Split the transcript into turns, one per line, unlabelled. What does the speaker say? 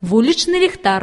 Вуличный ліхтар